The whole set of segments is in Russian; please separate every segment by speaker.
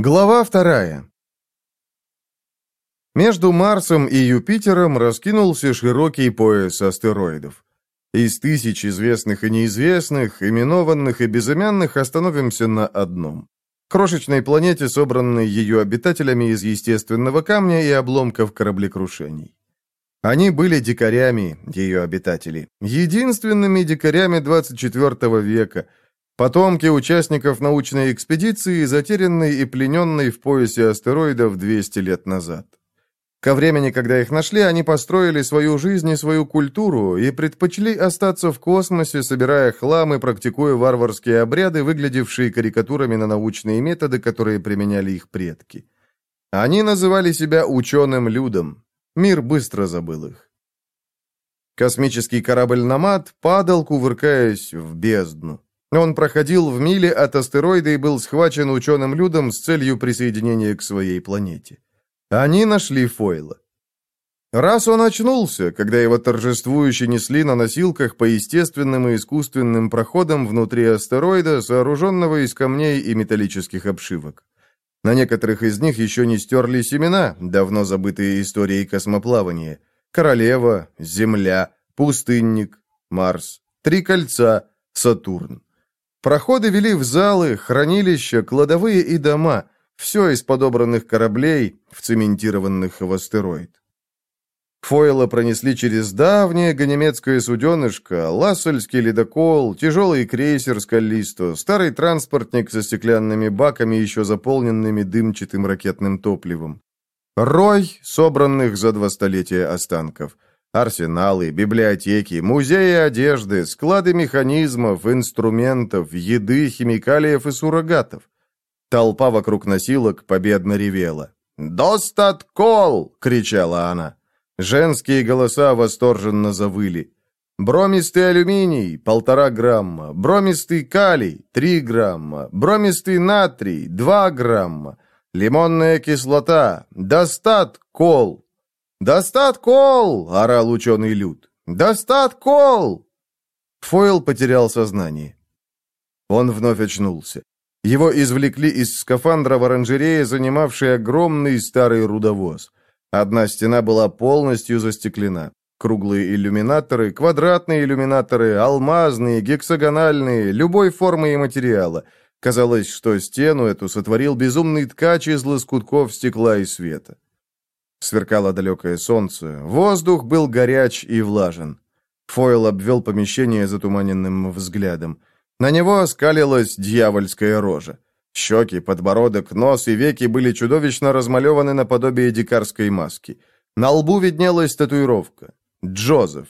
Speaker 1: Глава вторая. Между Марсом и Юпитером раскинулся широкий пояс астероидов. Из тысяч известных и неизвестных, именованных и безымянных остановимся на одном. Крошечной планете, собранной ее обитателями из естественного камня и обломков кораблекрушений. Они были дикарями, ее обитатели, единственными дикарями 24 века – Потомки участников научной экспедиции, затерянной и плененной в поясе астероидов 200 лет назад. Ко времени, когда их нашли, они построили свою жизнь и свою культуру и предпочли остаться в космосе, собирая хлам и практикуя варварские обряды, выглядевшие карикатурами на научные методы, которые применяли их предки. Они называли себя ученым людом. Мир быстро забыл их. Космический корабль «Намад» падал, кувыркаясь в бездну. Он проходил в миле от астероида и был схвачен ученым людом с целью присоединения к своей планете. Они нашли Фойла. Раз он очнулся, когда его торжествующе несли на носилках по естественным и искусственным проходам внутри астероида, сооруженного из камней и металлических обшивок. На некоторых из них еще не стерлись имена, давно забытые историей космоплавания. Королева, Земля, Пустынник, Марс, Три кольца, Сатурн. Проходы вели в залы, хранилища, кладовые и дома, все из подобранных кораблей, вцементированных в астероид. Фойла пронесли через давнее ганемецкое суденышко, лассельский ледокол, тяжелый крейсер «Скаллисто», старый транспортник со стеклянными баками, еще заполненными дымчатым ракетным топливом. Рой собранных за два столетия останков – Арсеналы, библиотеки, музеи одежды, склады механизмов, инструментов, еды, химикалиев и суррогатов. Толпа вокруг носилок победно ревела. «Достат кол!» — кричала она. Женские голоса восторженно завыли. Бромистый алюминий – полтора грамма, бромистый калий – три грамма, бромистый натрий – два грамма, лимонная кислота – достат кол «Достат кол!» — орал ученый Люд. «Достат кол!» Фойл потерял сознание. Он вновь очнулся. Его извлекли из скафандра в оранжерее, занимавшей огромный старый рудовоз. Одна стена была полностью застеклена. Круглые иллюминаторы, квадратные иллюминаторы, алмазные, гексагональные, любой формы и материала. Казалось, что стену эту сотворил безумный ткач из лоскутков стекла и света. Сверкало далекое солнце. Воздух был горяч и влажен. Фойл обвел помещение затуманенным взглядом. На него оскалилась дьявольская рожа. Щеки, подбородок, нос и веки были чудовищно размалеваны наподобие дикарской маски. На лбу виднелась татуировка. Джозеф.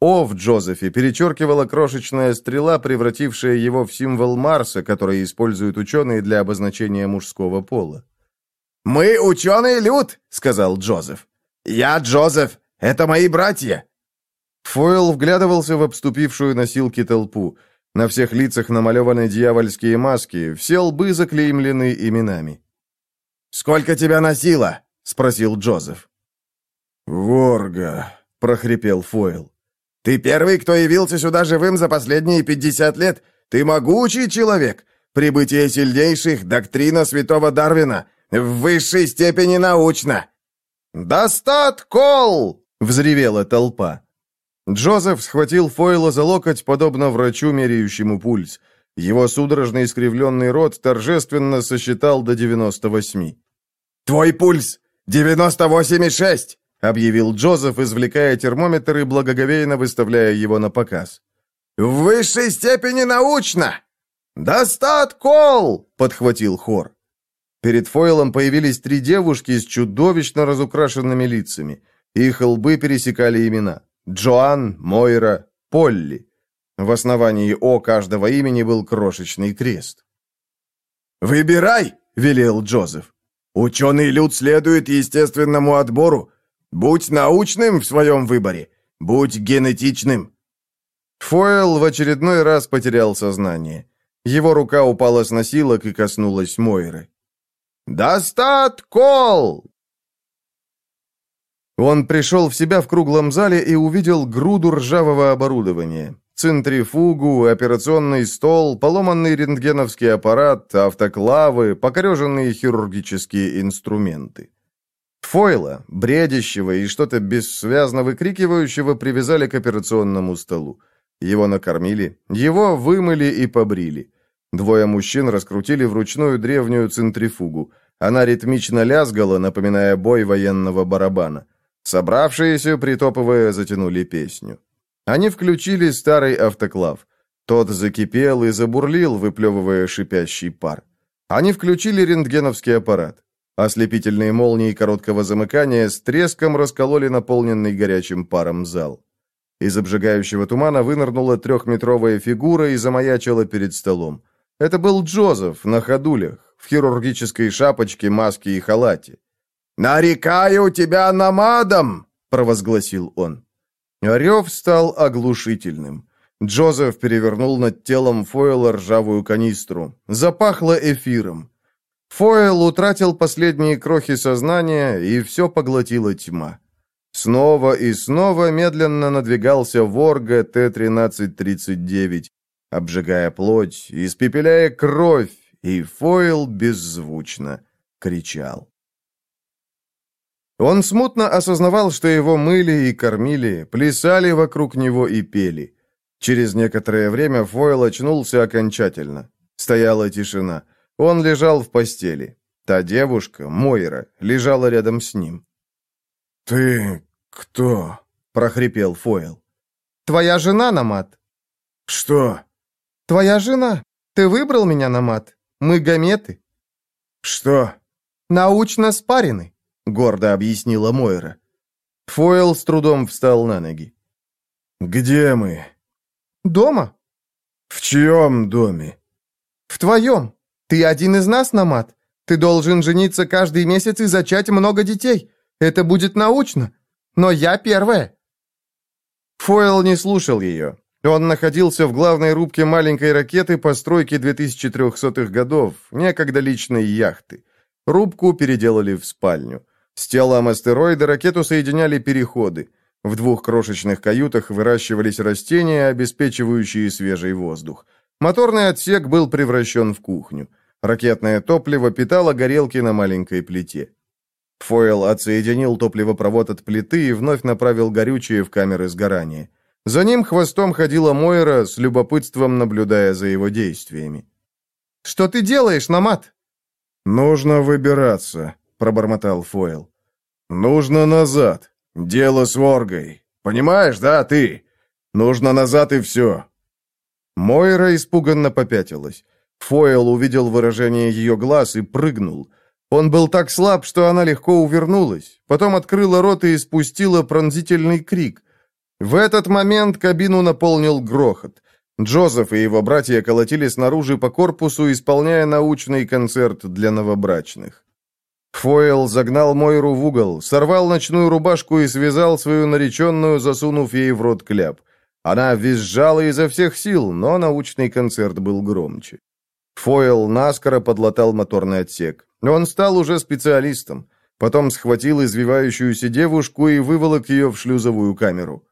Speaker 1: О в Джозефе перечеркивала крошечная стрела, превратившая его в символ Марса, который используют ученые для обозначения мужского пола. «Мы ученый люд», — сказал Джозеф. «Я Джозеф. Это мои братья».
Speaker 2: Фойл вглядывался в обступившую носилки толпу. На всех лицах намалеваны дьявольские маски, все лбы заклеймлены именами.
Speaker 1: «Сколько тебя носило?» — спросил Джозеф.
Speaker 2: «Ворга», — прохрипел Фойл.
Speaker 1: «Ты первый, кто явился сюда живым за последние пятьдесят лет. Ты могучий человек. Прибытие сильнейших — доктрина святого Дарвина. В высшей степени научно!» «Достат кол!» — взревела толпа.
Speaker 2: Джозеф схватил Фойла за локоть, подобно врачу, меряющему пульс. Его судорожно искривленный рот торжественно сосчитал до 98.
Speaker 1: «Твой пульс! 98,6!» — объявил Джозеф, извлекая термометр и благоговейно выставляя его на показ. «В высшей степени научно!» «Достат кол!» — подхватил хор.
Speaker 2: Перед Фойлом появились три девушки с чудовищно разукрашенными лицами. Их лбы пересекали имена. Джоан, Мойра, Полли. В основании «О» каждого имени был крошечный крест.
Speaker 1: «Выбирай!» — велел Джозеф. «Ученый люд следует естественному отбору. Будь научным в своем выборе. Будь генетичным».
Speaker 2: Фойл в очередной раз потерял сознание. Его рука упала с носилок и коснулась Мойры.
Speaker 1: «Достат кол!»
Speaker 2: Он пришел в себя в круглом зале и увидел груду ржавого оборудования.
Speaker 1: центрифугу, операционный стол, поломанный рентгеновский аппарат, автоклавы, покореженные хирургические инструменты. Фойла, бредящего и что-то бессвязно выкрикивающего, привязали к операционному столу. Его накормили, его вымыли и побрили. Двое мужчин раскрутили вручную древнюю центрифугу. Она ритмично лязгала, напоминая бой военного барабана. Собравшиеся, притопывая, затянули песню. Они включили старый автоклав. Тот закипел и забурлил, выплевывая шипящий пар. Они включили рентгеновский аппарат. Ослепительные молнии короткого замыкания с треском раскололи наполненный горячим паром зал. Из обжигающего тумана вынырнула трехметровая фигура и замаячила перед столом. Это был Джозеф на ходулях, в хирургической шапочке, маске и халате. «Нарекаю тебя намадом!» — провозгласил он. Рев стал оглушительным. Джозеф перевернул над телом Фойла ржавую канистру. Запахло эфиром. Фойл утратил последние крохи сознания, и все поглотила тьма. Снова и снова медленно надвигался Ворга Т-1339, обжигая плоть, испепеляя кровь, и Фойл беззвучно кричал. Он смутно осознавал, что его мыли и кормили, плясали вокруг него и пели. Через некоторое время Фойл очнулся окончательно. Стояла тишина. Он лежал в постели. Та девушка, Мойра, лежала рядом с ним.
Speaker 2: «Ты кто?» — прохрипел Фойл.
Speaker 3: «Твоя жена, Намат».
Speaker 2: «Что?»
Speaker 3: «Твоя жена. Ты выбрал меня, Намат. Мы гаметы».
Speaker 2: «Что?»
Speaker 3: «Научно спарены».
Speaker 1: — гордо объяснила Мойра. Фойл с трудом встал на ноги.
Speaker 2: «Где мы?»
Speaker 3: «Дома».
Speaker 2: «В чьем доме?»
Speaker 3: «В твоем. Ты один из нас, Намат. Ты должен жениться каждый месяц и зачать много детей. Это будет научно. Но я первая».
Speaker 1: Фойл не слушал ее. Он находился в главной рубке маленькой ракеты постройки 2300-х годов, некогда личной яхты. Рубку переделали в спальню. С телом астероида ракету соединяли переходы. В двух крошечных каютах выращивались растения, обеспечивающие свежий воздух. Моторный отсек был превращен в кухню. Ракетное топливо питало горелки на маленькой плите. Фойл отсоединил топливопровод от плиты и вновь направил горючее в камеры сгорания. За ним хвостом ходила Мойра, с любопытством наблюдая за его действиями.
Speaker 3: «Что ты делаешь, Намат?»
Speaker 2: «Нужно выбираться», пробормотал Фойл. «Нужно назад. Дело с Воргой. Понимаешь, да, ты? Нужно назад и все».
Speaker 1: Мойра испуганно попятилась. Фойл увидел выражение ее глаз и прыгнул. Он был так слаб, что она легко увернулась. Потом открыла рот и испустила пронзительный крик. В этот момент кабину наполнил грохот. Джозеф и его братья колотили снаружи по корпусу, исполняя научный концерт для новобрачных. Фойл загнал Мойру в угол, сорвал ночную рубашку и связал свою нареченную, засунув ей в рот кляп. Она визжала изо всех сил, но научный концерт был громче. Фойл наскоро подлатал моторный отсек. Он стал уже специалистом. Потом схватил извивающуюся девушку и выволок ее в шлюзовую камеру.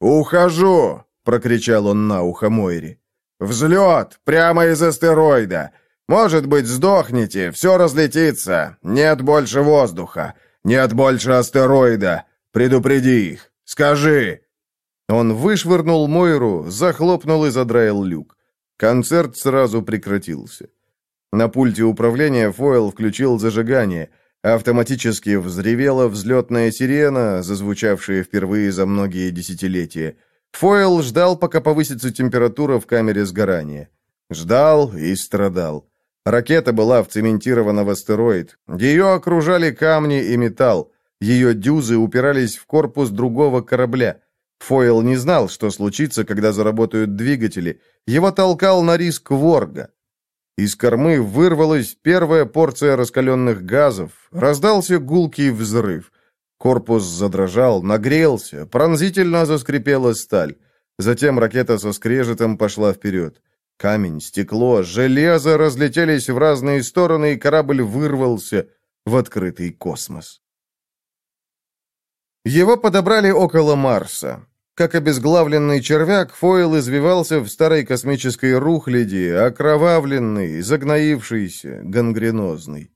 Speaker 2: «Ухожу!» — прокричал он на ухо Мойре. «Взлет! Прямо из астероида! Может быть, сдохнете, все разлетится. Нет больше воздуха. Нет больше астероида. Предупреди их. Скажи!»
Speaker 1: Он вышвырнул Мойру, захлопнул и задраил люк. Концерт сразу прекратился. На пульте управления Фойл включил зажигание. Автоматически взревела взлетная сирена, зазвучавшая впервые за многие десятилетия. Фойл ждал, пока повысится температура в камере сгорания. Ждал и страдал. Ракета была вцементирована в астероид. Ее окружали камни и металл. Ее дюзы упирались в корпус другого корабля. Фойл не знал, что случится, когда заработают двигатели. Его толкал на риск ворга. Из кормы вырвалась первая порция раскаленных газов. Раздался гулкий взрыв. Корпус задрожал, нагрелся, пронзительно заскрипела сталь. Затем ракета со скрежетом пошла вперед. Камень, стекло, железо разлетелись в разные стороны, и корабль вырвался в открытый космос. Его подобрали около Марса.
Speaker 2: Как обезглавленный червяк, Фойл извивался в старой космической рухляди, окровавленный, загноившийся, гангренозный.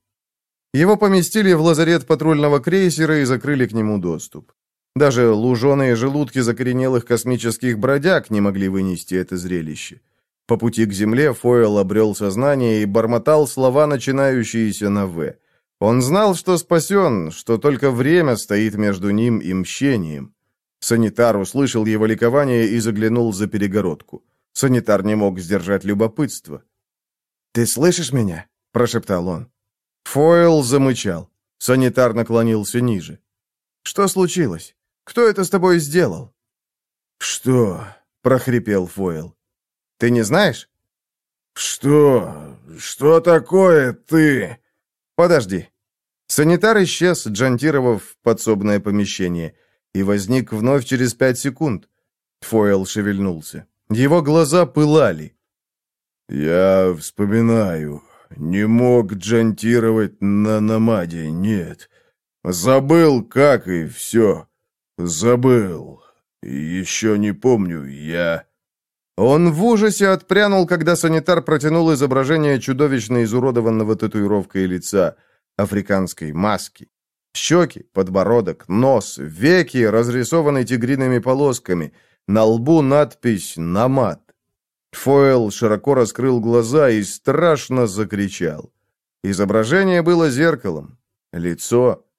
Speaker 2: Его поместили в лазарет патрульного крейсера и закрыли к нему доступ. Даже луженые желудки закоренелых космических бродяг не могли вынести это зрелище. По пути к земле Фойл обрел сознание и бормотал слова, начинающиеся на «В». Он знал, что спасен, что только время стоит между ним и мщением. Санитар услышал его ликование и заглянул за перегородку. Санитар не мог сдержать любопытство.
Speaker 1: «Ты слышишь меня?» – прошептал он.
Speaker 2: Фойл замычал. Санитар наклонился ниже.
Speaker 1: «Что случилось? Кто это с тобой сделал?»
Speaker 2: «Что?» – прохрипел Фойл.
Speaker 1: «Ты не знаешь?»
Speaker 2: «Что? Что такое ты?»
Speaker 1: «Подожди». Санитар исчез, джантировав подсобное помещение – и возник вновь через пять секунд. Фойл шевельнулся. Его глаза пылали.
Speaker 2: «Я вспоминаю. Не мог джантировать на намаде, нет. Забыл, как и все. Забыл. Еще не помню, я...»
Speaker 1: Он в ужасе отпрянул, когда санитар протянул изображение чудовищно изуродованного татуировкой лица, африканской маски. Щеки, подбородок, нос, веки, разрисованы тигриными полосками. На лбу надпись «Намат». Фойл широко раскрыл глаза и страшно закричал. Изображение было зеркалом. Лицо